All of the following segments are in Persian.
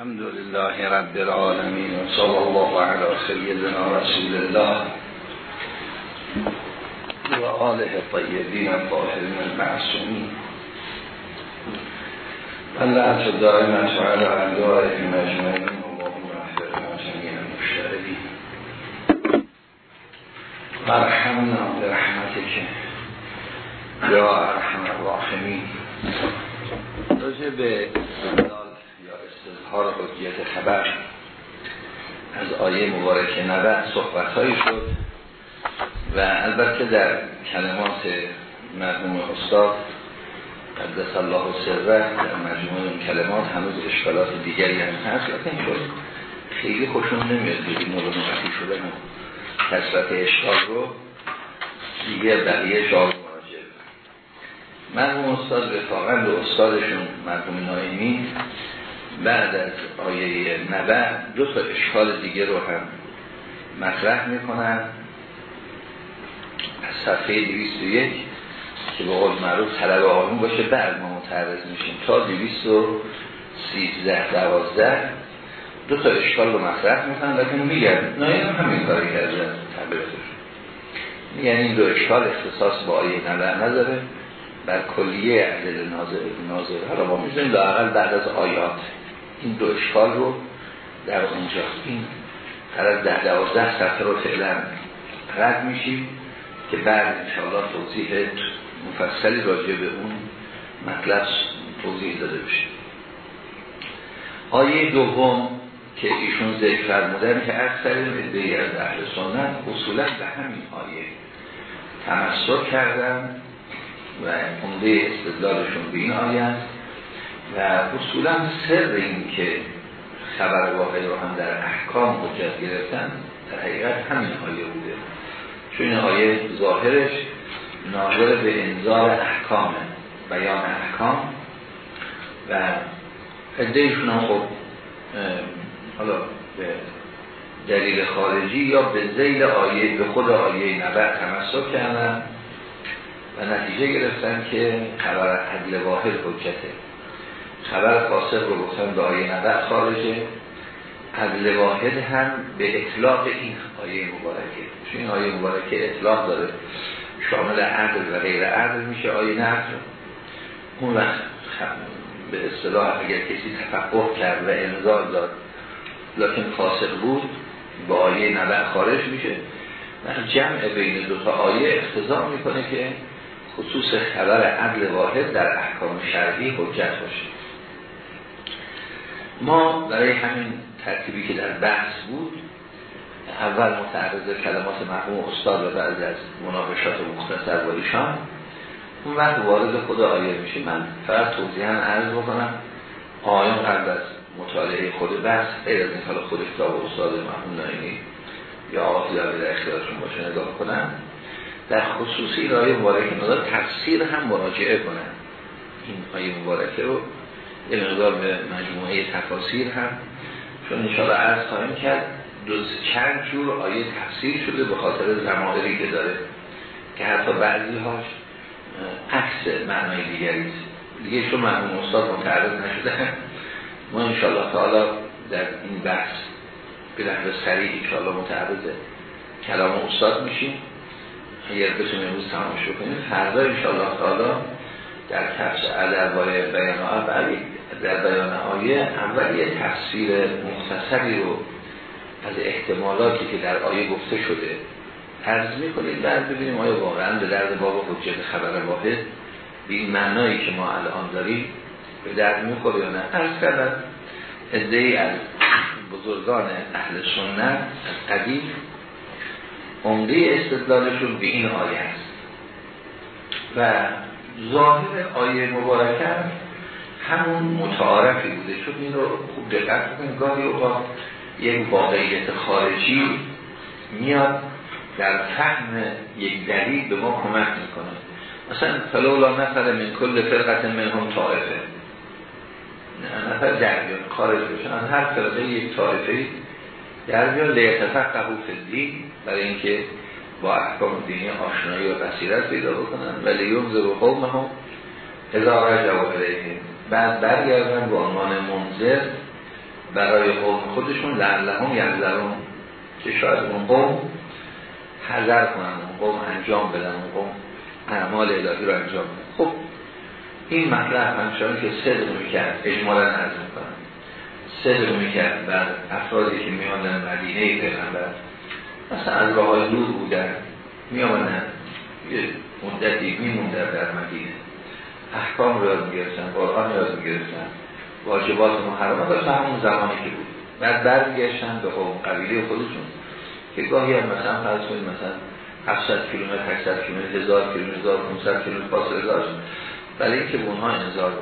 الحمد لله رب العالمين وصلى الله على سيدنا رسول الله وآله الطيبين الطاهرين المعصومين. اللعنة الدائمة على أعدائهم أجمعين اللهم اغفر جميع المشتغلين وارحمنا برحمتك يا ارحم الراحمین راجع به اظهار حجیت خبر از آیه مبارک نبع صحبت شد و البته در کلمات مرحوم استاد قدس الله سره در مجموع این کلمات هنوز اشکالات دیگری هم هست. لیکن شد. خیلی خوشون نمیاد بگید مورد مقفی شدن کسرت اشکال رو. دیگه بقیه شاید مراجعه. مرحوم استاد رفاقند استادشون مرحوم نایمی. بعد از آیه نبع دو تا اشکال دیگه رو هم مطرح می‌کنن از صفحه 201 که به قول معروف طلب آقایون باشه بعد ما متعرض میشیم. تا 213 دوازده دو تا اشکال رو مطرح می‌کنن لیکن میگن نایم همین کاری کرده تبلیغش میگن این دو اشکال اختصاص با آیه نبع نداره. بر کلیه عدل ناظر ناظر حالا ما می‌زنیم لاقل بعد از آیات. این دو اشکال رو در اونجا. این قرار ده دوازده صفحه رو فعلا رد میشیم که بعد انشاءالله توضیح مفصلی راجع به اون مطلب توضیح داده بشه. آیه دوم که ایشون ذکر فرمودن که اکثر ادهی از اهل سنت اصولا به همین آیه تمسک کردن و عمده استدلالشون به این آیه است. و اصولا سر این که خبر واقعی رو هم در احکام حجت گرفتن در حقیقت همین آیه بوده. چون این آیه ظاهرش ناظر به انذار احکام بیان احکام. و ادهیشون هم خب حالا به دلیل خارجی یا به زیل آیه به خود آیه نبع تمسک کردن و نتیجه گرفتن که خبر عدل واحد حجته. خبر فاسق رو گفتن به آیه نبع خارجه. عدل واحد هم به اطلاق این آیه مبارکه. چون این آیه مبارکه اطلاق داره. شامل عدل و غیر عدل میشه آیه نبع اون وقت به اصطلاح اگر کسی تفقه کرد و انذار داد لکن فاسق بود با آیه نبع خارج میشه. جمع بین دو تا آیه اختزام می‌کنه که خصوص خبر عدل واحد در احکام شرعی حجت باشه. ما برای همین ترتیبی که در بحث بود اول متعرض کلمات مرحوم استاد و بعد از مناقشات مختصر با ایشان. اون وقت وارد خود آیه میشه من فقط توضیحا عرض بکنم. آیان قبل از مطالعه خود بحث غیر از حالا خود کتاب استاد مرحوم نایمی یا آقای در اختیارشون باشه نگاه کنم. در خصوصی رای مبارکه مدار تفسیر هم مراجعه کنن این آیه مبارکه رو یه مقدار به مجموعه تفاسیر هم چون انشاءالله عرض خواهیم کرد دو چند جور آیه تفسیر شده به خاطر زمانری که داره که حتی بعضی هاش عکس معنای دیگری دیگه چون مرحوم استاد متعرض نشده ما انشاءالله تعالی در این بحث به نحو سریع انشاءالله متعرض کلام استاد میشیم. اگر بتونیم امروز تمامش کنیم فردا انشاءالله تعالی در کفش ادبای بیان اولی در بیان آیه اول یه تفسیر مختصری رو از احتمالاتی که در آیه گفته شده عرض می‌کنید بعد ببینیم آیا واقعا به درد باب حجت خبر واحد به این معنایی که ما الان داریم به درد می‌خوره یا نه؟ عرض ادهی از بزرگان اهل سنت از قدیم عمده استدلالشون به این آیه است. و ظاهر آیه مبارکه همون متعارفی بوده. چون این رو خوب دقت کنید گاهی اوقات یک واقعیت خارجی میاد در فهم یک دلیل به ما کمک می‌کنه. مثلا فلولا نفر من کل فرقت من هم طائفه نفر جریان خارج بشن هر فرقه یک طائفه جریان لیتفقه فدین برای اینکه با احکام دینی آشنایی و بصیرت پیدا بکنن. ولی یوم و قوم هم هزار جواب بعد برگردن به عنوان منظر برای قوم خودشون لعلهم یعذرون که شاید اون قوم حذر کنن اون قوم انجام بدن اون قوم اعمال الهی رو انجام بدن. خب این مطلب همچنان که صدق می‌کرد اجمالا عرض می‌کنم. صدق می‌کرد بر افرادی که میاندن مدینه پیغمبر. مثلا از راه دور بودن میامدن یه مدتی میموندن در مدینه. احکام رو یاد می‌گرفتن قرآن یاد می‌گرفتن واجبات محرمات تا همون زمانی که بود. بعد برگشتن به قوم قبیله خودشون که گاهی هم مثلا فرض کنید مثلا 700 کیلومتر 800 کیلومتر 1000 کیلومتر 1500 کیلومتر فاصله داشت برای اینکه به اونها انذار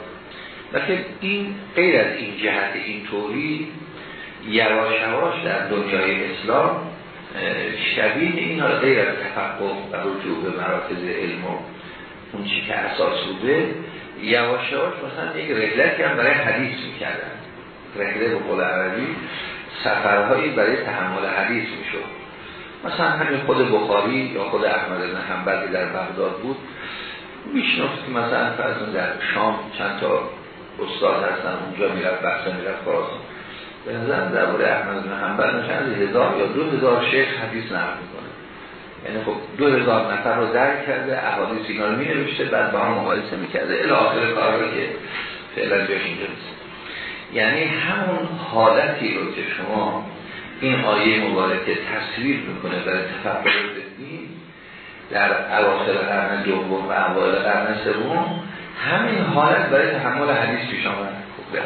که این غیر از این جهت اینطوری یواش یواش در دنیای اسلام شبیه این حالا غیر از تفقه و رجوع به مراکز علم و اون چی که اساس بوده یواش یواش مثلا یک رحلتی هم برای حدیث می‌کردن. رحله به قول عربی سفرهایی برای تحمل حدیث می‌شد. مثلا همین خود بخاری یا خود احمد بن حنبل در بغداد بود میشنفت که مثلا فرض در شام چند تا استاد هستن اونجا می‌رفت بحث می‌رفت خراسان به نظر در بوده احمد بن حنبل چند هزار یا دو هزار شیخ حدیث نقل می‌کنه. یعنی خب دو هزار نفر رو درک کرده احادیث اینا رو می نوشته بعد با هم مقایسه می‌کرده. الی آخر کار که فعلا جاش اینجا یعنی همون حالتی رو که شما این آیه مبارکه تصویر می‌کنه برای تفکر دین در اواخر قرن دوم و اوایل قرن سوم همین حالت برای تحمل حدیث پیش آمد. خب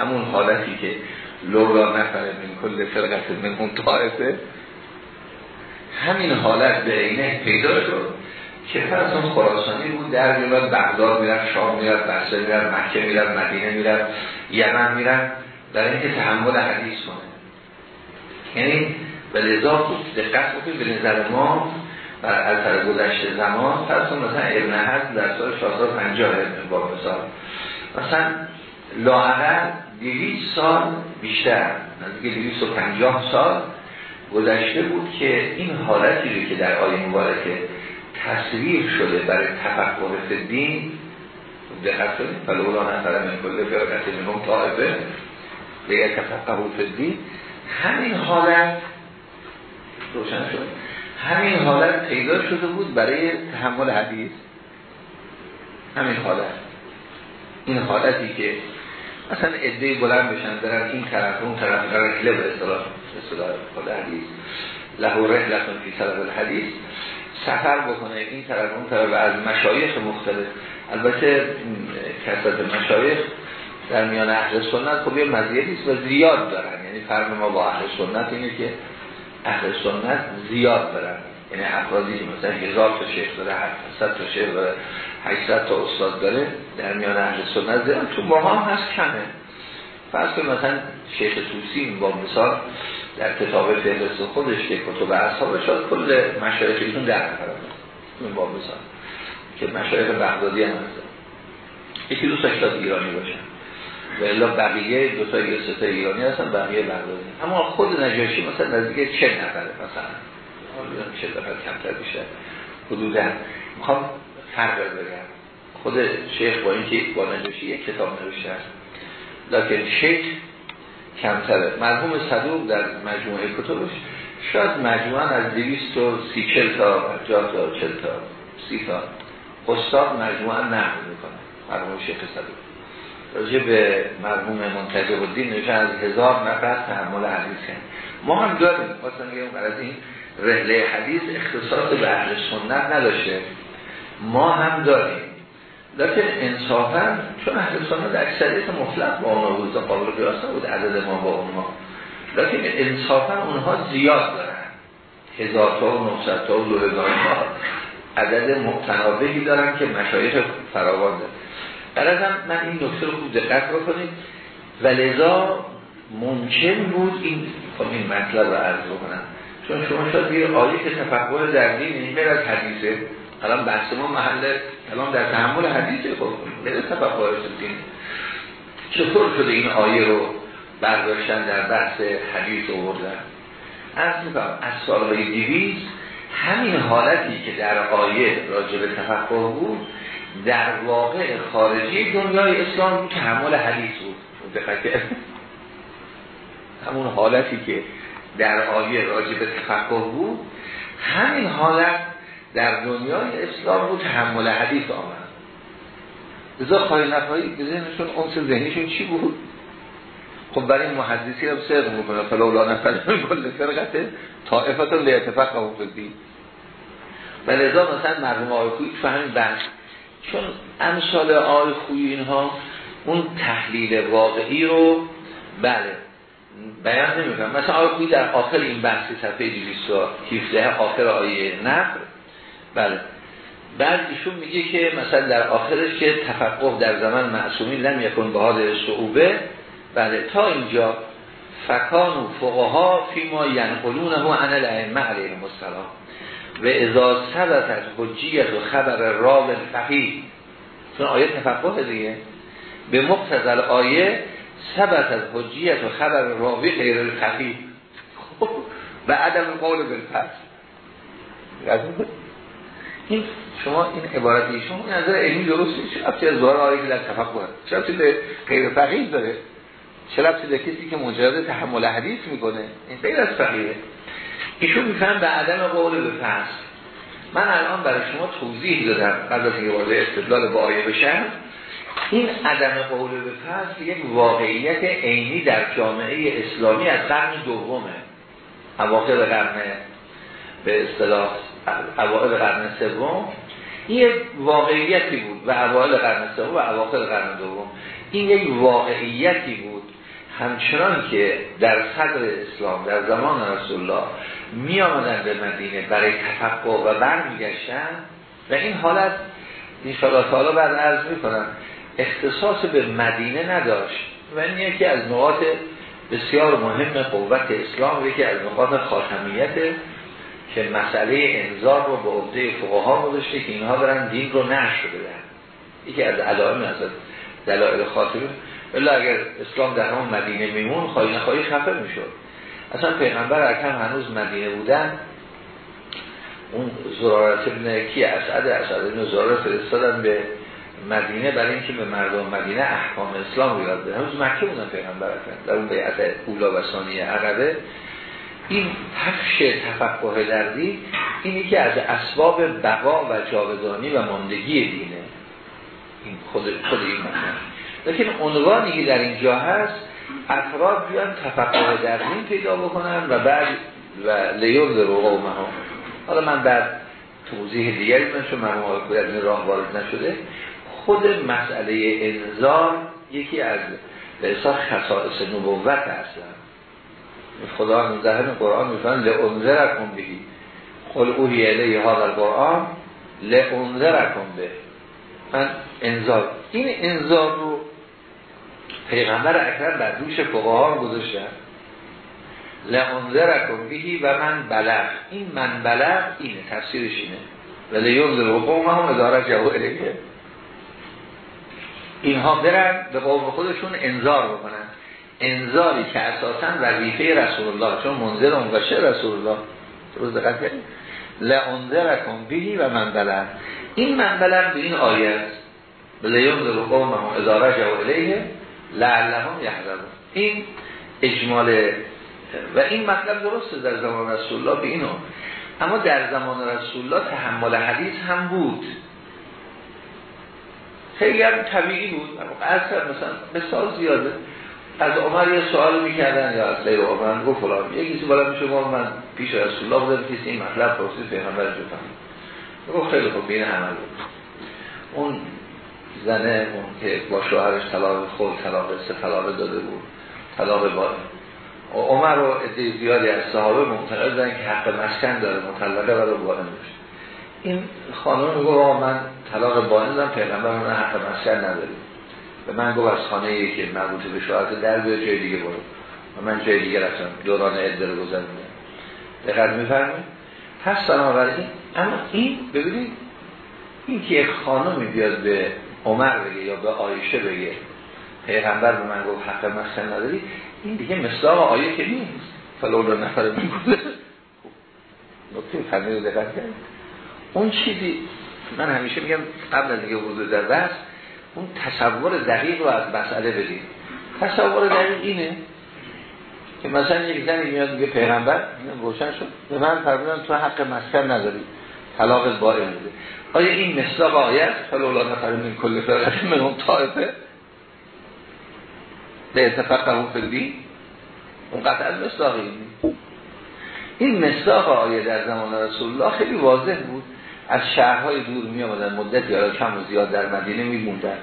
همون حالتی که لولا نفره من کل فرقت من اون طائفه همین حالت به اینه پیدا شد که فرسان خراسانی بود در میاد بغداد میرن شام میرن بسته میرن مکه میرن مدینه میرن یمن میرن در اینکه تحمل حدیث کنه. یعنی به لذا دقت بکنید به نظر ما بر اثر گذشته زمان فرسان مثلا ابن حد در سال 450 با مثال. مثلا لاعقل 200 سال بیشتر نزدیک 250 سال گذشته بود که این حالتی رو که در آیه مبارکه تصویر شده برای تفکر دین دقت کنید فلولا نفر من کل فرقت منهم طائفه دیگر تفقه دین همین حالت روشن شد. همین حالت پیدا شده بود برای تحمل حدیث. همین حالت. این حالتی که مثلا ادهی بلند بشن برن این طرف اون طرف رحله به اصطلاح اصطلاح خود حدیث له رحلتون فی طرف الحدیث. سفر بکنه. این طرف اون طرف. از مشایخ مختلف. البته کسرت مشایخ در میان اهل سنت خب یه مزیدی و زیاد دارن. یعنی فرق ما با اهل سنت اینه که اهل سنت زیاد دارن. یعنی افرادی که مثلا هزار تا شیخ داره 700 تا شیخ داره 800 تا استاد داره در میان اهل سنت دارن تو هم هست کمه. فرض مثلا شیخ توسی با مثال در کتاب فهرست خودش که کتب اصحاب شد کل مشایخ ایشون در نفر این با مثال که مشایخ بغدادی هم هست. یکی دو تا ایرانی باشن و الا بقیه دو تا یا سه تا ایرانی هستن بقیه بغدادی. اما خود نجاشی مثلا نزدیک چه نفره مثلا. چه نفر کمتر بیشتر. حدودا. می‌خوام فرق بگم. خود شیخ با اینکه با نجاشی یک کتاب نوشته است. لیکن شیخ کمتره. مرحوم صدوق در مجموعه کتبش شاید مجموعا از 230 چل تا 50 تا 40 تا 30 تا. استاد مجموعا نقل می‌کنه. مرحوم شیخ صدوق. راجع به مرحوم منتجب الدین نوشته از هزار نفر تحمل حدیث کرد ما هم داریم. مثلا میگم از این رحله حدیث اختصاص به اهل سنت نداشته. ما هم داریم. لیکن انصافا چون اهل سنت اکثریت مطلق با اونها بود قابل قیاس بود عدد ما با اونها لیکن انصافا اونها زیاد دارن. هزار تا و نفصد تا و دو هزار تا عدد متنابهی دارن که مشایخ فراوان دارن. هم من این نکته رو خوب دقت بکنید. و لذا ممکن بود این خب این مطلب رو عرض بکنم. چون شما شاید بیر آیه که تفکر در دین این از حدیثه. الان بحث ما محل الان در تحمل حدیث خب غیر تفکر دین چطور شده این آیه رو برداشتن در بحث حدیث آوردن؟ از می‌کنم از سالهای دیویز همین حالتی که در آیه راجع به تفکر بود در واقع خارجی دنیای اسلام بود تحمل حدیث بود. همون حالتی که در آیه راجع به تفقه بود همین حالت در دنیای اسلام بود تحمل حدیث آمد. ازا خواهی نفایی به ذهنشون اونس ذهنیشون چی بود؟ خب برای محدثی هم سرق می‌کنه. فلولا نفر کل فرقت طائفت لیتفقه و فدی و لذا مثلا مرحوم آقای خویی تو همین بحث چون امثال آقای خویی اینها اون تحلیل واقعی رو بله بیان نمی‌کنم مثلا آقای خویی در آخر این بحثی صفحه 217 آخر آیه نفر بله. بعد ایشون میگه که مثلا در آخرش که تفقه در زمان معصومی لم یکن به حال صعوبه. بله تا اینجا فکان و فقها فی ما ینقلونه و عن الائمه علیهم السلام. و ازا ثبتت حجیت و خبر راب فقیه چون آیه تفقه دیگه. به مقتضل آیه ثبتت حجیت و خبر راوی غیر الفقیه. و عدم قول بالفصل این شما این عبارت ایشون نظر علمی درسته. چه لفظی از ظاهر آیه که در چه غیر فقیه داره؟ چه به کسی که مجرد تحمل حدیث می‌کنه؟ این غیر از فقیه. ایشون میفهم به عدم قول به من الان برای شما توضیح دادم قبل از اینکه وارد استدلال با آیه بشم. این عدم قول به فصل یک واقعیت عینی در جامعه اسلامی از قرن دومه. اواخر قرن به اصطلاح اوائل قرن سوم. این واقعیتی بود و اوائل قرن سوم و اواخر قرن دوم. این یک واقعیتی بود. همچنان که در صدر اسلام در زمان رسول الله می آمدن به مدینه برای تفقه و برمیگشتن و این حالت انشاءالله تعالی بعد عرض می کنم اختصاص به مدینه نداشت و این یکی از نقاط بسیار مهم قوت اسلام یکی از نقاط خاتمیت که مسئله انذار رو به عهده فقها گذاشته که اینها برن دین رو نشر بدن. یکی از علائم از دلایل خاطر. الا اگر اسلام در همون مدینه میمون خواهی نخواهی خفه می‌شد. اصلا پیغمبر اکرم هنوز مدینه بودن اون زرارت ابن کی اسعد اسعد ابن زرارت فرستادن به مدینه برای اینکه به مردم مدینه احکام اسلام رو یاد بدن. هنوز مکه بودن پیغمبر اکرم در اون بیعت اولا و ثانیه عقبه این پخش تفقه در دین اینی که از اسباب بقا و جاودانی و ماندگی دینه. این خود, خود این مطلب لیکن عنوانی که در اینجا هست افراد بیان تفقه در دین پیدا بکنن و بعد و لیون در قومه ها حالا من بعد توضیح دیگری من چون من در این راه وارد نشده. خود مسئله انذار یکی از به خصائص نبوت هستن. خدا ذهن قرآن میفرن لعنذرکم بهی قل اوهی الیه ها در قرآن لعنذرکم به. من انذار. این انذار رو پیغمبر اکرم بر دوش فقها گذاشتن لعنذرکم بهی و من بلغ. این من بلغ اینه تفسیرش اینه. و لیونذر قوم هم اداره جواب اینها برن به قوم خودشون انذار بکنن. انذاری که اساسا وظیفه رسول الله چون منذر و رسول الله روز دقت کنید لانذرکم بهی و من بلن این من بلن به این آیه است. لیونذر قومهم اذا رجعوا الیه لعلهم یحذرون. این اجمال و این مطلب درسته در زمان رسول الله به اینو. اما در زمان رسول الله تحمل حدیث هم بود. خیلی هم طبیعی بود. مثلا مثال زیاده. از عمر یه سوال می‌کردن یا از غیر عمر؟ گفت فلان. یکی بالا میشه من پیش رسول الله بودم کسی این مطلب پرسید پیغمبر جو گفت خیلی خوب بین عمل بود. اون زنه اون که با شوهرش طلاق خود طلاق سه طلاق داده بود طلاق با عمر و عده زیادی از صحابه معتقدن که حق مسکن داره مطلقه برای بانه این خانم میگه من طلاق بانه دارم پیغمبر من حق مسکن نداریم به من گفت از خانه که مربوط به شوهرت در بیاد جای دیگه برو. و من جای دیگه رفتم. دوران عده رو گذرونم دقت میفرمایید؟ پس بنابراین اما این ببینید این که یک خانمی بیاد به عمر بگه یا به آیشه بگه پیغمبر به من گفت حق مسکن نداری این دیگه مصداق آیه که نیست. فلولا نفر گفت نکته فهمید دقت کرد اون چیزی من همیشه میگم قبل از اینکه ورود در بحث اون تصور دقیق رو از مسئله بدیم تصور دقیق اینه که مثلا یک زنی میاد میگه پیغمبر روشن شد. به من فرمودن تو حق مسکن نداری. طلاق با بوده آیا این مصداق آیت؟ فلولا نفر کل فرقه من اون طائفه. به اتفاق اون فردی اون قطعا مصداقی. این مصداق آیه در زمان رسول الله خیلی واضح بود. از شهرهای دور می آمدن مدت یا کم و زیاد در مدینه می موندن.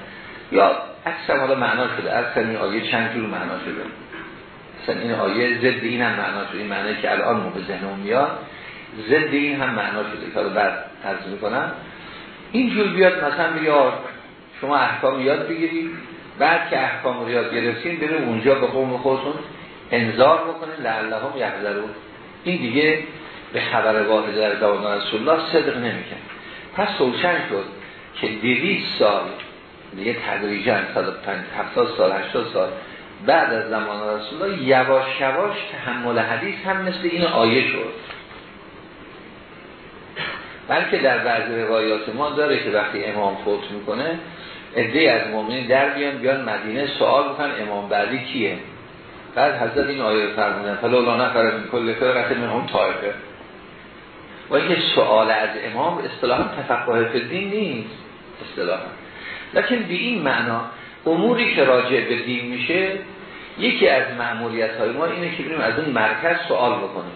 یا اکثر حالا معنا شده اکثر این آیه چند جور معنا شده؟ مثلا این آیه ضد این هم معنا شده این معنی که الان مو به ذهنم میاد ضد این هم معنا شده که بعد عرض می‌کنم. اینجور بیاد مثلا بیاد شما احکام یاد بگیرید بعد که احکام رو یاد گرفتین بریم اونجا به قوم خودتون انذار بکنید لعلهم یحذرون. این دیگه به خبر واحد در زمان رسول الله صدق نمیکن پس روشن شد که دویست سال دیگه تدریجا 70 سال 80 سال بعد از زمان رسول الله یواش یواش تحمل حدیث هم مثل این آیه شد. بلکه در بعضی روایات ما داره که وقتی امام فوت می‌کنه عده از مؤمنین در بیان بیان مدینه سوال بکن امام بعدی کیه. بعد حضرت این آیه فرمودن فلولا نفر من کل فرقت من هم طایفه و اینکه سوال از امام اصطلاحا تفقه فدین نیست اصطلاحا. لیکن به این معنا اموری که راجع به دین میشه یکی از معمولیت های ما اینه که بریم از اون مرکز سوال بکنیم.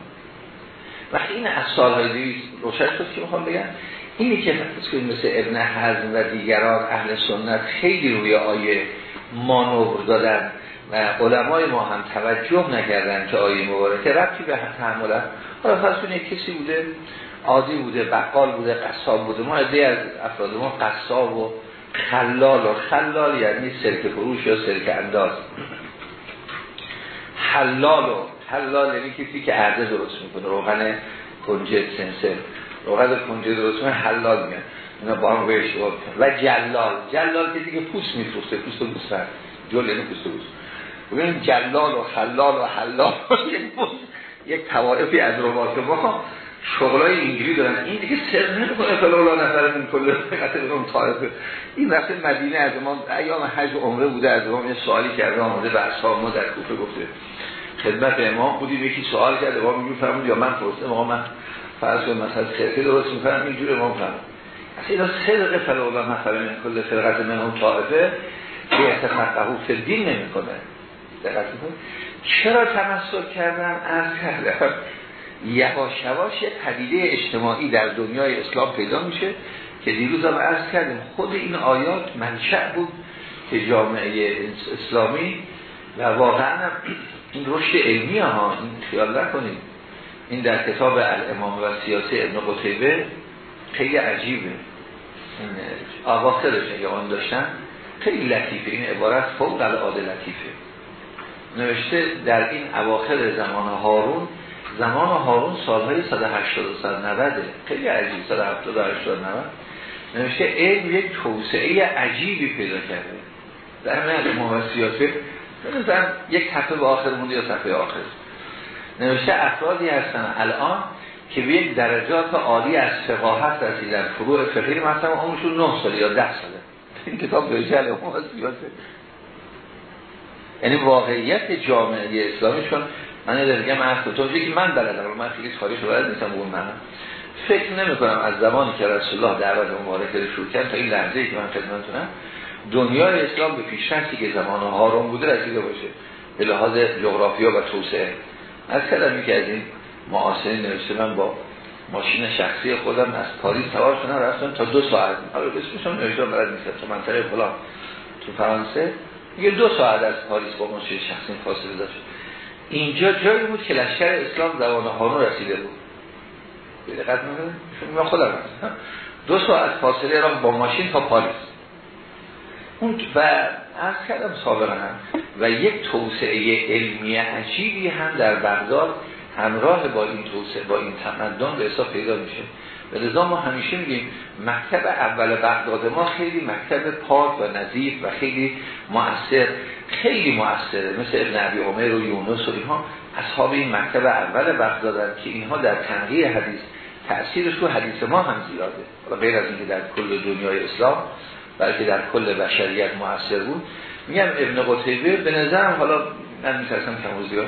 وقتی این از سالهای دیویز روشن شد که می‌خوام بگم. اینی که که مثل ابن حزم و دیگران اهل سنت خیلی روی آیه مانور دادن. و علمای ما هم توجه نکردن که آیه مبارکه ربطی به تحمل حالا یک کسی بوده عادی بوده بقال بوده قصاب بوده. ما عده از افراد ما قصاب و خلال و خلال یعنی سرک فروش یا سرک انداز. حلال و حلال یعنی کسی که عرضه درست می‌کنه روغن کنجد سنسل روغن کنجد درست می‌کنه حلال میاد اینا با هم و جلال. جلال کسی که پوست میفروسته پوست و جل یعنی پوست و ببین جلال و خلال و حلال یک توائفی از روات ما شغلای اینجوری دارن. این دیگه سر نمی‌کنه فلولا نفر این کل اون این وقت مدینه از ما ایام حج و عمره بوده از ما یه سوالی کرده آمده به اصحاب ما در کوفه گفته خدمت امام بودیم یکی سوال کرده امام میگه یا من پرسیدم؟ آقا من فرض کنم مثلا سرکه درست می‌کنم اینجوری امام فرمود. اصلا اینا صدق فلولا نفر من کل فرقت من اون طائفه به اتفاقه فدین نمی‌کنه. دقت چرا تمسک کردن؟ از کردم یواش یواش پدیده اجتماعی در دنیای اسلام پیدا میشه که دیروز هم عرض کردیم خود این آیات منشأ بود که جامعه اسلامی و واقعا این رشد علمی ها این خیال نکنید این در کتاب الامام و سیاسی ابن قتیبه خیلی عجیبه. این آواخرش اگه آن داشتن خیلی لطیفه این عبارت فوق العاده لطیفه. نوشته در این اواخر زمان هارون زمان هارون سالهای 180 190 خیلی عجیب 170 80 90 نوشته علم یک توسعه عجیبی پیدا کرده. در من امام سیاسی مثلا یک صفحه به آخر مونده یا صفحه آخر. نوشته افرادی هستن الان که به یک درجات عالی از فقاهت رسیدن. فروع فقهی مثلا عمرشون 9 سال یا 10 ساله. این کتاب به جل امام سیاسی یعنی واقعیت جامعه اسلامیشون من یه دیگه من تو که من بلدم من خیلی خارج بلد نیستم اون من فکر نمی کنم از زمانی که رسول الله دعوت مبارکه رو شروع کرد تا این لحظه ای که من خدمتتونم دنیای اسلام به پیشرفتی که زمان هارون بوده رسیده باشه. به لحاظ جغرافیا و توسعه. از کلمی که از این معاصرین نوشته من با ماشین شخصی خودم از پاریس سوار شدم رفتم تا دو ساعت. حالا اسمش هم نوشته بلد نیستم تو منطقه فلان. تو فرانسه یه دو ساعت از پاریس با ماشین شخصی فاصله داشت. اینجا جایی بود که لشکر اسلام زبان هارون رسیده بود. دقت من خودم دو ساعت فاصله را با ماشین تا پاریس. اون و از کردم سابقا. هم و یک توسعه علمی عجیبی هم در بغداد همراه با این توسعه با این تمدن به حساب پیدا میشه. و لذا ما همیشه میگیم مکتب اول بغداد ما خیلی مکتب پاک و نظیف و خیلی مؤثر خیلی مؤثره. مثل ابن عبی عمر و یونس و اینها اصحاب این مکتب اول بغدادن که اینها در تنقیه حدیث تأثیرش رو حدیث ما هم زیاده. حالا غیر از اینکه در کل دنیای اسلام بلکه در کل بشریت مؤثر بود. میگم ابن قتیبه به نظرم حالا من میترسم کم زیاد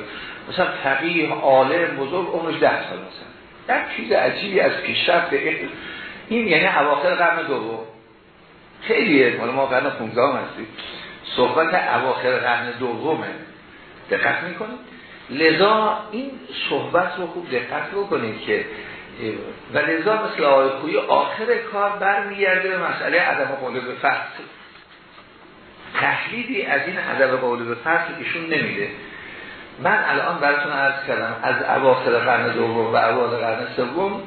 مثلا فقیه عالم بزرگ عمرش ده سال مثلا. در چیز عجیبی از پیشرفت این یعنی اواخر قرن دوم. خیلیه. مال ما قرن 15 هستیم. صحبت اواخر قرن دومه. دقت می‌کنید؟ لذا این صحبت رو خوب دقت بکنید که و لذا مثل آقای خویی آخر کار برمیگرده به مسئله عدم قول به فصل. تحلیلی از این عدم قول به فصل ایشون نمیده. من الان براتون عرض کردم از اواخر قرن دوم و اواخر قرن سوم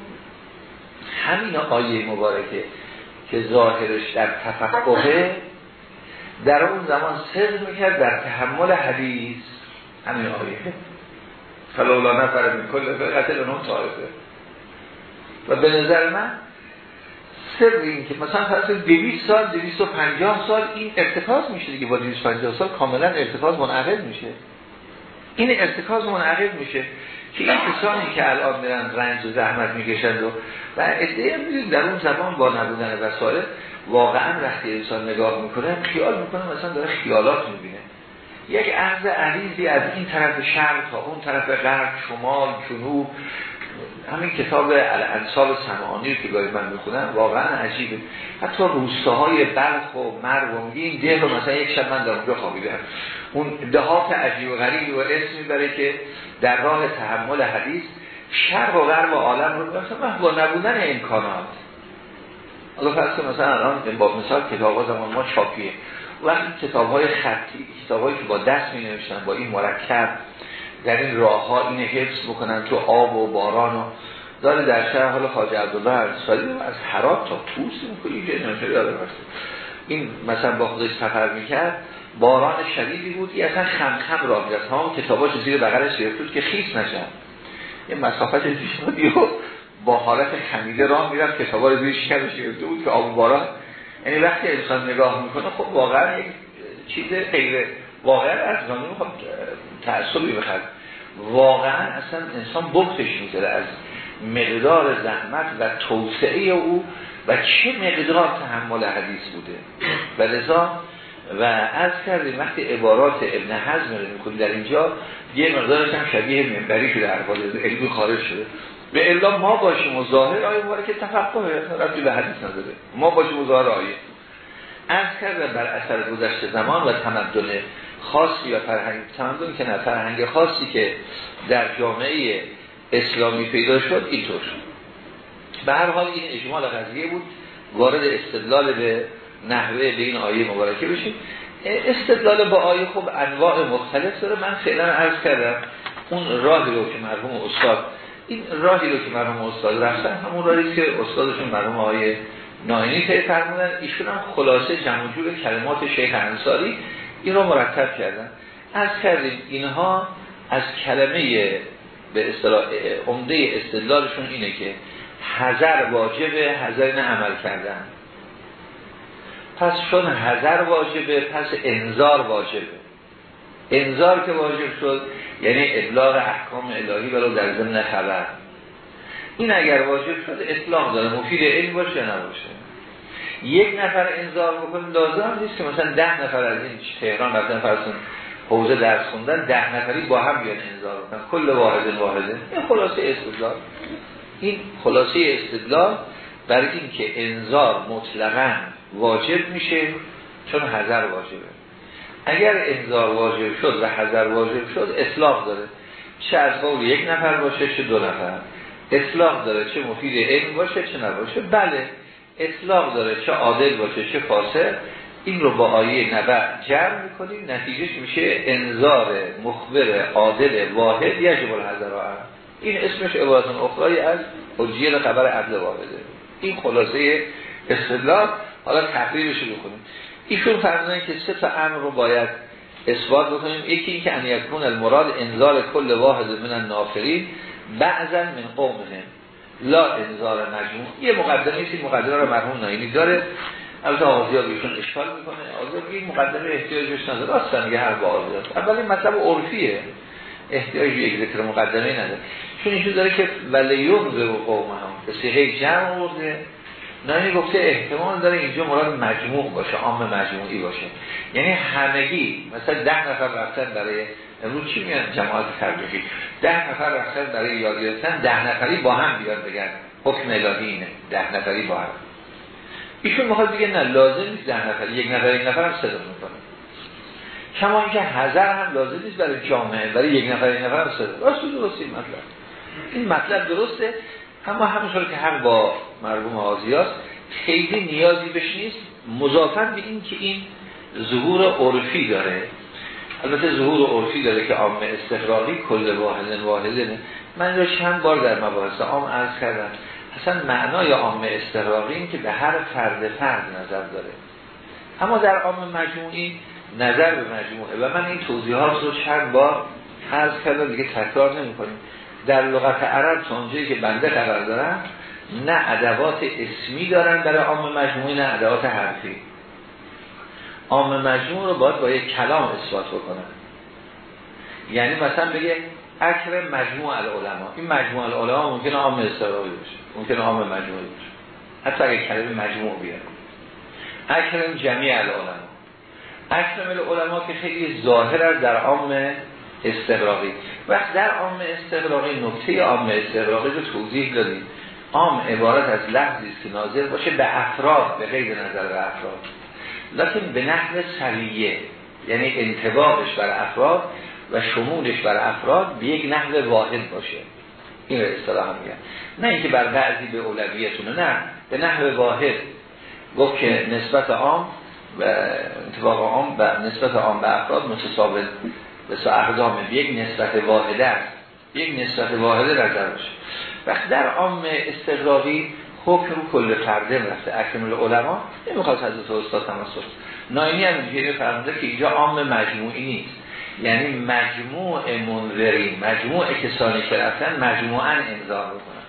همین آیه مبارکه که ظاهرش در تفقهه در اون زمان سر می‌کرد در تحمل حدیث. همین آیه. فلولا نفر من کل فرقت لنهم طایفه و به نظر من سر این که مثلا فرض 200 سال 250 سال این ارتکاز میشه دیگه. با 250 سال کاملا ارتکاز منعقد میشه. این ارتکاز منعقد میشه که این کسانی که الان میرن رنج و زحمت می‌کشند و و ادعا می‌دونید در اون زبان با نبودن وسایل واقعا وقتی انسان نگاه می‌کنه خیال می‌کنه مثلا داره خیالات می‌بینه. یک عرض عریضی از این طرف شرق تا اون طرف غرب شمال جنوب همین کتاب الانصاب سمعانی که گاهی من می‌خونم واقعا عجیبه. حتی روستاهای بلخ و مرگ و این ده رو مثلا یک شب من در اونجا خوابیدم. اون دهات عجیب و غریب و اسم می‌بره که در راه تحمل حدیث شرق و غرب و عالم رو مثلا با نبودن امکانات حالا فرض مثلا الان با مثال کتاب زمان ما چاپیه. وقتی کتاب های خطی کتاب که با دست می نوشتن با این مرکب در این راه ها این حفظ بکنن تو آب و باران و داره در شهر حال خواجه عبدالله انصاری از حراب تا توس این مثلا با خودش سفر می‌کرد باران شدیدی بود این اصلا خم خم را میرد ها کتاباش زیر بغلش گرفت که خیس نشد یه مسافت زیادی رو با حالت خمیده راه می‌رفت کتابا رو زیر شکرش گرفته بود که آب باران. یعنی وقتی انسان نگاه می‌کنه خب واقعا یک چیز غیر واقعا از زمین خب تعصبی بخرد واقعا اصلا انسان بختش می‌ذاره از مقدار زحمت و توسعه او و چه مقدار تحمل حدیث بوده. و لذا و از کردیم وقتی عبارات ابن حزم رو می‌کنیم در اینجا یه مقدارش هم شبیه منبری شده حرفات علمی خارج شده. به الا ما باشیم و ظاهر آیه که تفقه رفتی به حدیث نداره. ما باشیم و ظاهر آیه. از کردن بر اثر گذشته زمان و تمدن خاصی یا فرهنگ تمدن که نه فرهنگ خاصی که در جامعه اسلامی پیدا شد اینطور به هر حال این اجمال قضیه بود وارد استدلال به نحوه به این آیه مبارکه بشیم استدلال با آیه خب انواع مختلف داره. من فعلا عرض کردم اون راهی رو که مرحوم استاد این راهی رو که مرحوم استاد رفتن همون راهی که استادشون مرحوم آیه ناینی که فرمودن. ایشون هم خلاصه جمع جور کلمات شیخ انصاری این رو مرتب کردن. از کردیم اینها از کلمه به اصطلاح عمده استدلالشون اینه که حذر واجبه حذر نه عمل کردن. پس چون حذر واجبه پس انذار واجبه. انذار که واجب شد یعنی ابلاغ احکام الهی ولو در ضمن خبر. این اگر واجب شد اطلاق داره. مفید علم باشه نباشه؟ یک نفر انذار بکنه لازم نیست که مثلا ده نفر از این تهران رفتن فرسون حوزه درس خوندن ده نفری با هم بیان انذار بکنن. کل واحد واحده این خلاصه استدلال. این خلاصه استدلال برای این که انذار مطلقا واجب میشه چون حذر واجبه. اگر انذار واجب شد و حذر واجب شد اصلاح داره. چه از قول یک نفر باشه چه دو نفر. اصلاح داره چه مفید علم باشه چه نباشه. بله اصلاح داره چه عادل باشه چه فاسد این رو با آیه نبع جمع می‌کنیم. نتیجهش میشه انذار مخبر عادل واحد یجب الحذر. این اسمش عبارت اخرای از حجیه خبر عدل واحده. این خلاصه استدلال. حالا تقریبش رو بکنیم ایشون فرمودن که سه تا امر رو باید اثبات بکنیم. یکی این که ان یکون المراد انذار کل واحد من النافرین بعضا من قومهم لا انذار مجموع. یه مقدمه این مقدمه رو مرحوم ناینی داره. البته آزیاد ایشون اشکال می‌کنه. آزیاد این مقدمه احتیاجش نداره. راستن یه هر با آزیاد اولین مطلب عرفیه. احتیاج یک ذکر مقدمه نداره. چون ایشون داره که ولی یوم به قوم هم. به سیغه جمع ورده نه گفته احتمال داره اینجا مراد مجموع باشه عام مجموعی باشه. یعنی همگی مثلا ده نفر رفتن برای امروز چی میاد جماعت تبلیغی ده نفر رفتن برای یاد گرفتن ده نفری با هم بیاد بگن حکم الهی اینه. ده نفری با هم. ایشون می‌خواد بگه نه لازم نیست ده نفری یک نفر یک نفر هم صدا می‌کنه. کما اینکه هزار هم لازم نیست برای جامعه برای یک نفر یک نفر هم صدا راست این مطلب. این مطلب درسته؟ اما همونطور که حق با مرحوم آزیاست خیلی نیازی بهش نیست مضافن به این که این ظهور عرفی داره. البته ظهور عرفی داره که عام استقراقی کل واحد واحده من رو چند بار در مباحث عام عرض کردم. اصلا معنای عام استقراقی این که به هر فرد فرد نظر داره. اما در عام مجموعی نظر به مجموعه. و من این توضیحات رو چند بار عرض کردم دیگه تکرار نمی کنیم در لغت عرب تا که بنده قرار دارن نه ادوات اسمی دارن برای عام مجموعی نه ادوات حرفی. عام مجموع رو باید با یک کلام اثبات بکنن. یعنی مثلا بگه اکرم مجموع العلماء. این مجموع العلماء ممکنه عام استقراقی باشه ممکنه عام مجموعی باشه. حتی اگه کلمه مجموع بیاد. اکرم جمعی العلماء. اکرم العلماء که خیلی ظاهر در عام استقراقی وقت در عام استقراقی نکته عام استقراقی رو توضیح دادیم. عام عبارت از لحظی که ناظر باشه به افراد به غیر نظر به افراد. لیکن به نحو سریعه یعنی انتباقش بر افراد و شمولش بر افراد به یک نحو واحد باشه. این رو اصطلاح میگن. نه اینکه بر بعضی به اولویتونه نه. به نحو واحد. گفت که نسبت عام و انتباق عام و نسبت عام به افراد متساوی به احزام یک نسبت واحده یک نسبت واحده در باشه وقت در عام استقراقی حکم رو کل فرده رفته اکمل علما نمی‌خواد حضرت استاد تمسک ناینی هم اینجوری فرموده که اینجا عام مجموعی نیست. یعنی مجموع منذرین مجموع کسانی که رفتن مجموعا انذار بکنن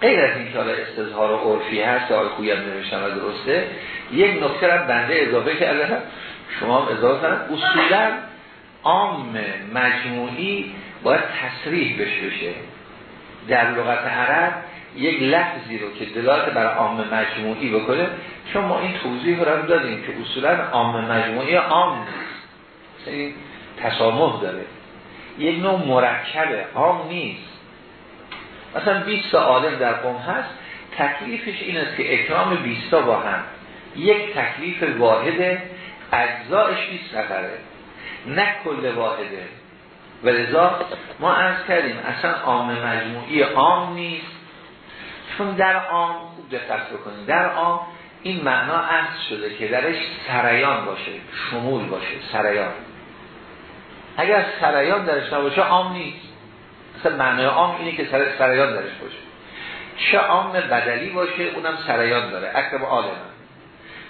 غیر از این که حالا استظهار و عرفی هست آقای خویی و درسته یک نکته را بنده اضافه کرده شما هم اضافه کنم اصولا عام مجموعی باید تصریح بشه در لغت عرب یک لفظی رو که دلالت بر عام مجموعی بکنه چون ما این توضیح رو دادیم که اصولا عام مجموعی عام نیست. این تسامح داره. یک نوع مرکبه عام نیست. مثلا 20 عالم در قوم هست تکلیفش این است که اکرام 20 با هم. یک تکلیف واحده اجزایش 20 نفره. نه کل واحده. و لذا ما عرض کردیم اصلا عام مجموعی عام نیست. چون در عام خوب دقت بکنیم. در عام این معنا عرض شده که درش سریان باشه شمول باشه سریان. اگر سریان درش نباشه عام نیست. اصلا معنای عام اینه که سریان درش باشه. چه عام بدلی باشه اونم سریان داره. اکرم عالم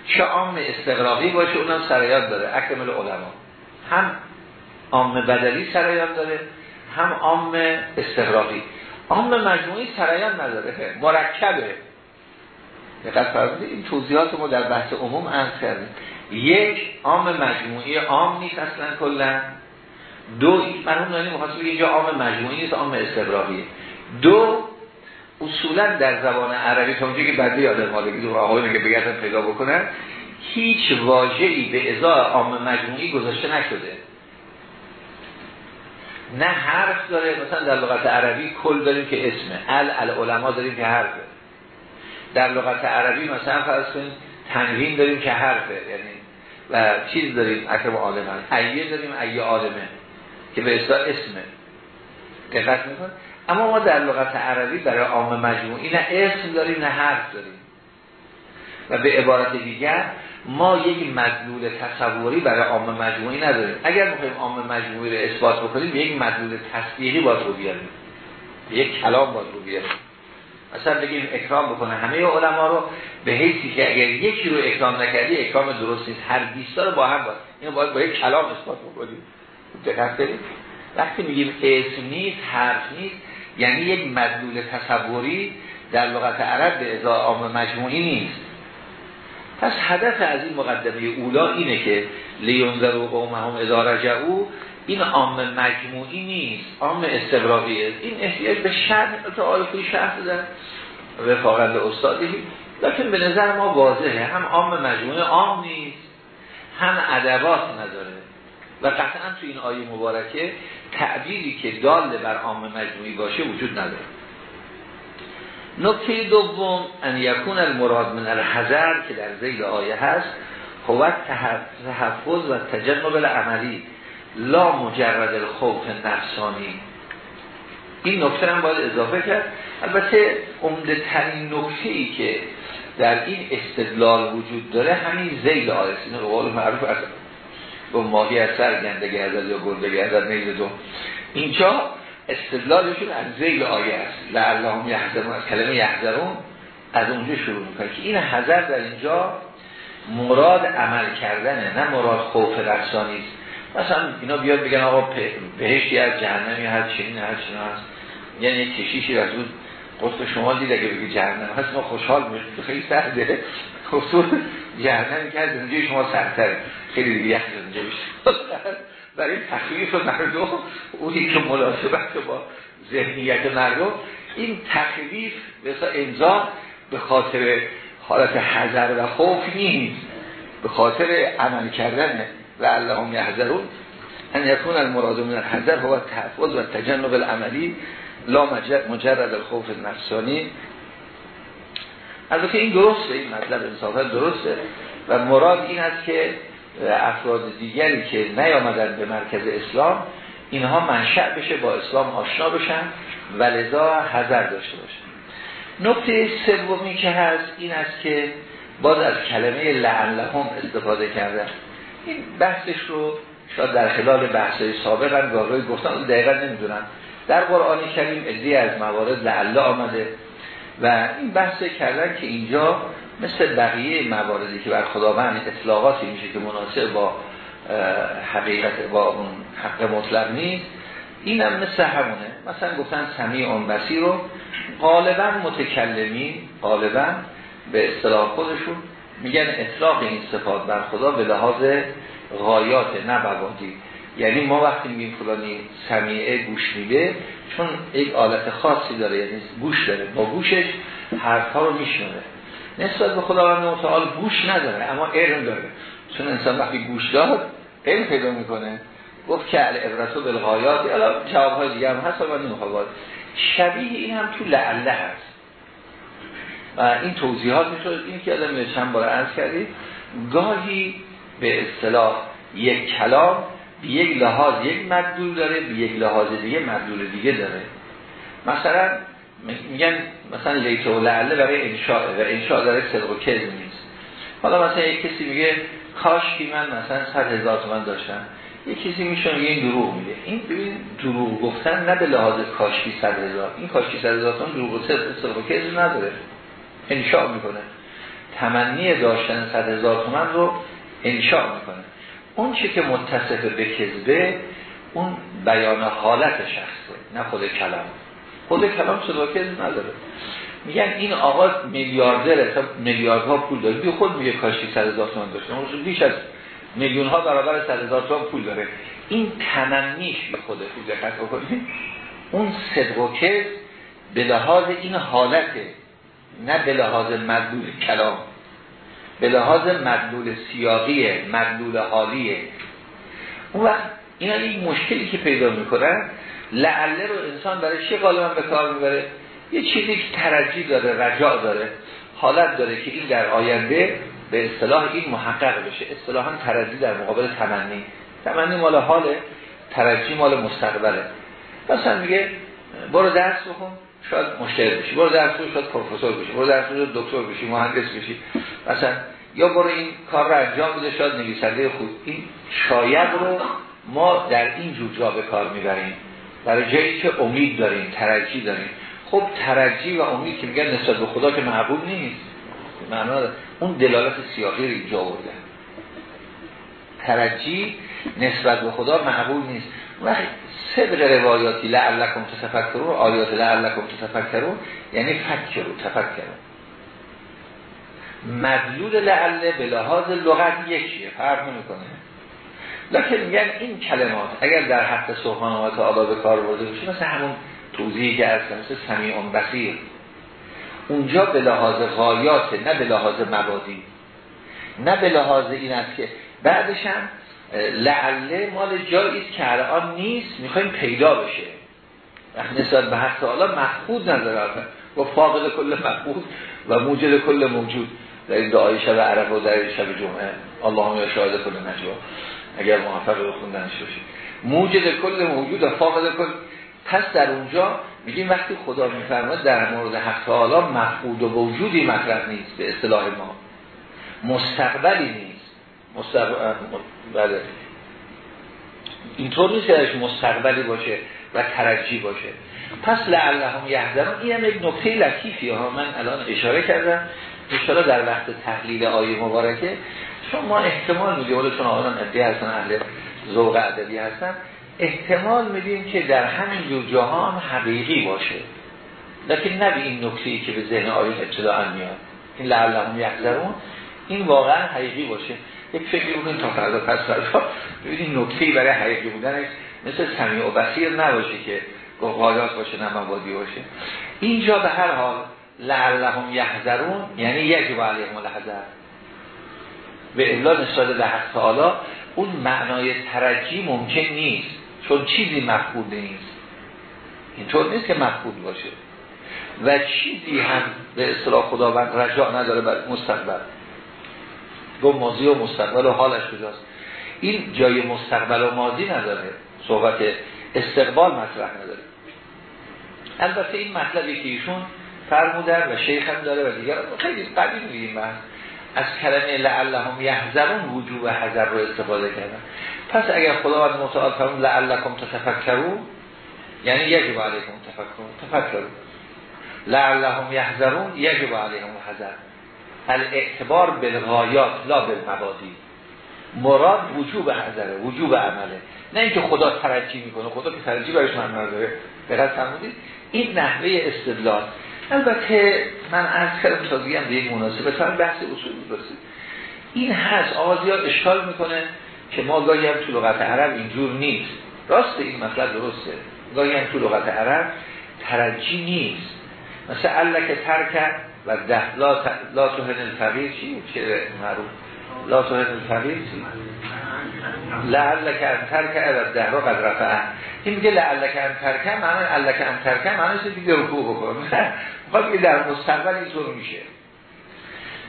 چه عام استقراقی باشه اونم سریان داره. اکرم العلماء. هم عام بدلی سرایان داره هم عام استقراقی عام مجموعی سرایان نداره مرکبه. دقت فرمودید این توضیحات ما در بحث عموم عرض کردیم. یک عام مجموعی عام نیست اصلا کلا. دو مرحوم نانی مخاطب یه جا عام مجموعی نیست عام استقراقیه دو اصولا در زبان عربی تا اونجایی که بعدی آدم حالگی و آقایون که بگردن پیدا بکنن هیچ واژه‌ای به ازای عام مجموعی گذاشته نشده. نه حرف داره مثلا در لغت عربی کل داریم که اسمه ال العلماء داریم که حرفه. در لغت عربی مثلا فرض کنیم تنوین داریم که حرفه. یعنی و چیز داریم اکرم عالمان ایه داریم ایه عالمه. که به اصطلاح اسمه. دقت میکن اما ما در لغت عربی برای عام مجموعی نه اسم داریم نه حرف داریم. و به عبارت دیگر ما یک مدلول تصوری برای عام مجموعی نداریم. اگر می‌خوایم عام مجموعی رو اثبات بکنیم یک مدلول تصدیقی باید رو بیاریم. یک کلام باید رو بیاریم. مثلا بگیم اکرام بکنه همه علما رو به حیثی که اگر یکی رو اکرام نکردی اکرام درست نیست. هر 20 رو با هم باید این باید با یک کلام اثبات بکنیم. دقت کنید. وقتی میگیم اسم نیست حرف نیست یعنی یک مدلول تصوری در لغت عرب به ازای عام مجموعی نیست. پس هدف از این مقدمه اولا اینه که لیونذر و قوم هم او این عام مجموعی نیست عام استقراقیه این احتیاج به شرح آیه شرح دادن رفاقت استادی. لیکن به نظر ما واضحه هم عام مجموعه عام نیست هم ادبات نداره. و قطعا تو این آیه مبارکه تعبیری که دال بر عام مجموعی باشه وجود نداره. نکته دوم ان یکون المراد من الحذر که در زیل آیه هست هو تحفظ و تجنب العملی لا مجرد الخوف نفسانی. این نکته هم باید اضافه کرد. البته عمده ترین نکته ای که در این استدلال وجود داره همین زیل آیه این قول معروف است با ماهی از سر گنده گردد یا گرده گردد نیل دو اینجا استدلالشون از زیل آیه است. لعلهم یحذرون از کلمه یحذرون از اونجا شروع می‌کنه که این حذر در اینجا مراد عمل کردنه نه مراد خوف رسانی است مثلا اینا بیاد بگن آقا بهشتی از جهنمی هست چنین هست چنین هست. یعنی کشیشی از اون قصد شما دید اگه بگی جهنم هست ما خوشحال میشیم خیلی سخته خصوص جهنمی که از اینجا شما سرتره خیلی دیگه یخ اینجا برای تخویف مردم اونی که مناسبت با ذهنیت مردم این تخویف مثلا امضا به خاطر حالت حذر و خوف نیست. به خاطر عمل کردن و اللهم یحذرون. ان یکون المراد من الحذر هو تحفظ و تجنب العملی لا مجرد الخوف نفسانی البته این درسته این مطلب انصافا درسته. و مراد این است که افراد دیگری که نیامدن به مرکز اسلام اینها منشأ بشه با اسلام آشنا بشن و لذا حذر داشته باشن. نکته سومی که هست این است که باز از کلمه لعلهم استفاده کردن. این بحثش رو شاید در خلال بحثای سابق هم گفتن دقیقا نمی‌دونم. در قرآن کریم ادی از موارد لعله آمده. و این بحث کردن که اینجا مثل بقیه مواردی که بر خداوند اطلاقاتی میشه که مناسب با حقیقت با اون حق مطلق نیست این هم مثل همونه. مثلا گفتن سمیع اون بسی رو غالبا متکلمی غالبا به اصطلاح خودشون میگن اطلاق این صفات بر خدا به لحاظ غایات نه یعنی ما وقتی میگیم فلانی سمیعه گوش میده چون یک آلت خاصی داره یعنی گوش داره با گوشش حرفها رو میشنوه. نسبت به خداوند متعال گوش نداره اما علم داره. چون انسان وقتی گوش داد علم پیدا می‌کنه. گفت که الابرسو بالغایات حالا جوابهای دیگه هم هست من نمی‌خواد شبیه این هم تو لعله هست. و این توضیحات می‌شود این که آدم چند بار عرض کردید گاهی به اصطلاح یک کلام به یک لحاظ یک مدلول داره به یک لحاظ دیگه مدلول دیگه داره. مثلا میگن مثلا لیت و لعله برای انشاء و انشاء داره صدق و کذب نیست. حالا مثلا یک کسی میگه کاش که من مثلا صد هزار تومن داشتم. یک کسی میشه میگه این دروغ میگه. این ببین دروغ گفتن نه به لحاظ کاشکی صد هزار. این کاشکی صد هزار تومن دروغ و صدق و کذب نداره. انشاء می‌کنه. تمنی داشتن صد هزار تومن رو انشاء می‌کنه. اون چی که متصف به کذبه اون بیان حالت شخصه نه خود کلام. خود کلام صدا کذب نداره. میگن این آقا میلیاردره میلیاردها پول داره. بی خود میگه کاشی صد هزار تومان داشته. اون بیش از میلیون ها برابر صد هزار تومان پول داره. این تمنیش بی خود پول دقت بکنید. اون صدق و کذب به لحاظ این حالته نه به لحاظ مدلول کلام. به لحاظ مدلول سیاقیه مدلول حالیه اون وقت این یک مشکلی که پیدا می‌کنن لعله رو انسان برای چه غالبا به کار می‌بره؟ یه چیزی که ترجی داره رجاع داره حالت داره که این در آینده به اصطلاح این محقق بشه. اصطلاحا ترجی در مقابل تمنی. تمنی مال حاله ترجی مال مستقبله. مثلا میگه برو درس بخون شاید مشتر بشی. برو درس بخون شاید پروفسور بشی. برو درس بخون دکتر بشی مهندس بشی. مثلا یا برو این کار رو انجام بده شاید نویسنده خوب این شاید رو ما در این جور جا به کار می‌بریم. برای جایی که امید داریم ترجی داریم. خب ترجی و امید که میگن نسبت به خدا که محبوب نیست. معنا اون دلالت سیاقی رو اینجا بردن ترجی نسبت به خدا محبوب نیست. وقتی صدق روایاتی لعلکم تتفکرون آیات لعلکم تتفکرون یعنی فکرو تفکرون مدلول لعله به لحاظ لغت یکیه فرق کنه لکن میگن این کلمات اگر در حق سبحانه و تعالی به کار برده بشه مثل همون توضیحی که از مثل سمیع بسیر اونجا به لحاظ غایات نه به لحاظ مبادی. نه به لحاظ این است که بعدش هم لعله مال جایی که الان نیست می‌خوایم پیدا بشه. نسبت به حق تعالی مخفوض نداره و فاقد کل مخفوض و موجد کل موجود. در این دعای شب عرب و در شب جمعه. اللهم یا شاهد کل نجوا. اگر موفق رو خوندنش موجد کل موجود و فاقد کل. پس در اونجا میگیم وقتی خدا میفرماد در مورد حق تعالی مفقود و وجودی مطرح نیست به اصطلاح ما. مستقبلی نیست. مستقبل بله. اینطور نیست که مستقبلی باشه و ترجی باشه. پس لعلهم این هم یک نکته لطیفی ها. من الان اشاره کردم. اشاره در وقت تحلیل آیه مبارکه چون ما احتمال میدیم ولی چون آقایان ادعی هستن اهل ذوق ادبی هستن احتمال میدیم که در همین جور جهان حقیقی باشه. لیکن نه این نکته که به ذهن آیه ابتداء میاد. این لعلهم یحذرون. این واقعا حقیقی باشه. یک فکری بکنید تا فردا پس فردا. ببینید نکته برای حقیقی بودنش مثل سمیع و بصیر نباشه که غایات باشه نه باشه. اینجا به هر حال لعلهم یحذرون یعنی یجب علیهم الحذر. به الا نسبت به حق تعالی اون معنای ترجی ممکن نیست چون چیزی مفقود نیست. اینطور نیست که مفقود باشه. و چیزی هم به اصطلاح خداوند رجاع نداره بر مستقبل. گو ماضی و مستقبل و حالش کجاست؟ این جای مستقبل و ماضی نداره. صحبت استقبال مطرح نداره. البته این مطلبی که ایشون فرمودن و شیخ هم داره و دیگر خیلی قدیم میگیم. من از کلمه لعلهم یحذرون وجوب حذر رو استفاده کردن پس اگر خداوند متعال فرمود لعلکم تتفکرون یعنی یجب علیکم تفکرون. تفکرون. لعلهم یحذرون یجب علیهم حذر الاعتبار بالغایات لا بالمبادی. مراد وجوب حذره وجوب عمله. نه اینکه خدا ترجیح می‌کنه خدا که ترجیح برش من نداره. دقت فرمودید. این نحوه استدلال. البته من از کردم تازگی هم به یک مناسبت هم بحث اصول برسید این هست آغازی ها اشکال می‌کنه که ما گاهی هم تو لغت عرب اینجور نیست. راست این مطلب درسته. گاهی هم تو لغت عرب ترجی نیست. مثل علک ترکع و ده. لا, ت... الفقیر چی؟ چه معروف؟ لا تهین الفقیر چی؟ لعلک ان ترکع و الدهر قد رفعه. این میگه لعلک ان ترکع معنی علک ان ترکع معنی دیگه رکوع می‌خواد که در مستقبل اینطور میشه.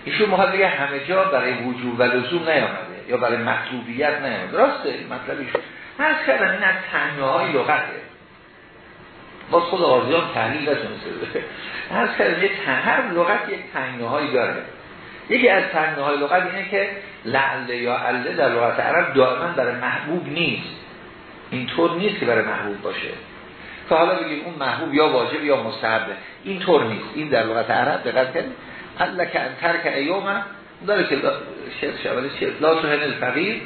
ایشون می‌خواد بگه همه جا برای وجود و لزوم نیامده یا برای مطلوبیت نیامده. راسته مطلب ایشون من از کردم این از تنگه های لغته. با خود آزیان تحلیل نتونسته از کردم یک هر لغت یک تنگه هایی داره. یکی از تنگه های لغت اینه که لعله یا عله در لغت عرب دائما برای محبوب نیست. اینطور نیست که برای محبوب باشه. که حالا بگیم اون محبوب یا واجب یا مستحبه این طور نیست. این در لغت عرب دقت کنید. الله که انتر که ایوم داره که شعر شعر شعر لا تو هن الفقیر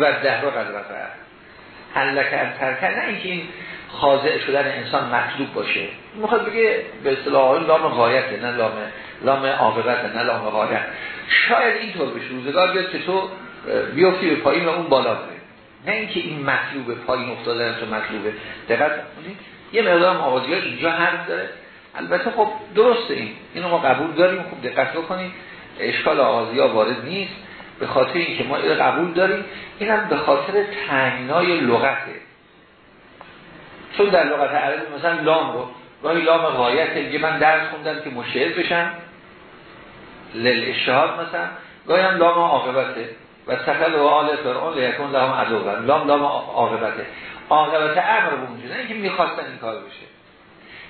و ده رو قد رفع الله که انتر که نه اینکه این خاضع شدن انسان مطلوب باشه. می‌خواد بگه به اصطلاح لام غایته نه لام لام عاقبت نه لام غایت. شاید اینطور بشه روزگار بیاد که تو بیافتی به پایین و اون بالا بره. نه اینکه این مطلوبه پایین افتادن تو مطلوبه. دقت یه مقدار آوازی اینجا حرف داره. البته خب درسته این. اینو ما قبول داریم. خوب دقت بکنید. اشکال آوازی وارد نیست. به خاطر اینکه ما قبول داریم. اینم به خاطر تنگنای لغته چون در لغت عربی مثلا لام رو گاهی لام غایت دیگه من درس خوندم که مشهر بشن لل اشهاد مثلا گاهی هم لام عاقبته و سخل و آل فرعون لیکون لهم عدوبا لام لام عاقبته. عاقبت امر وجود نه اینکه می‌خواستن این کار بشه.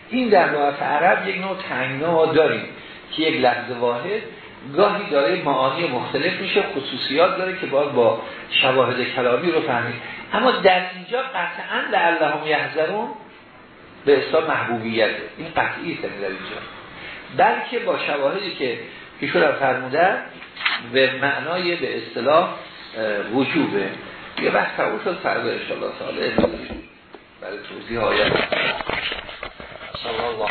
این در لغت عرب یک نوع تنگنا داریم که یک لحظه واحد گاهی داره معانی مختلف میشه خصوصیات داره که باید با شواهد کلامی رو فهمید. اما در اینجا قطعا لعلهم یحذرون به اصلا محبوبیت. این قطعی است در اینجا. بلکه با شواهدی که ایشون فرموده به معنای به اصطلاح وجوبه. یه وقت تموم شد فردا اشتالله ساله برای توضیح آیت.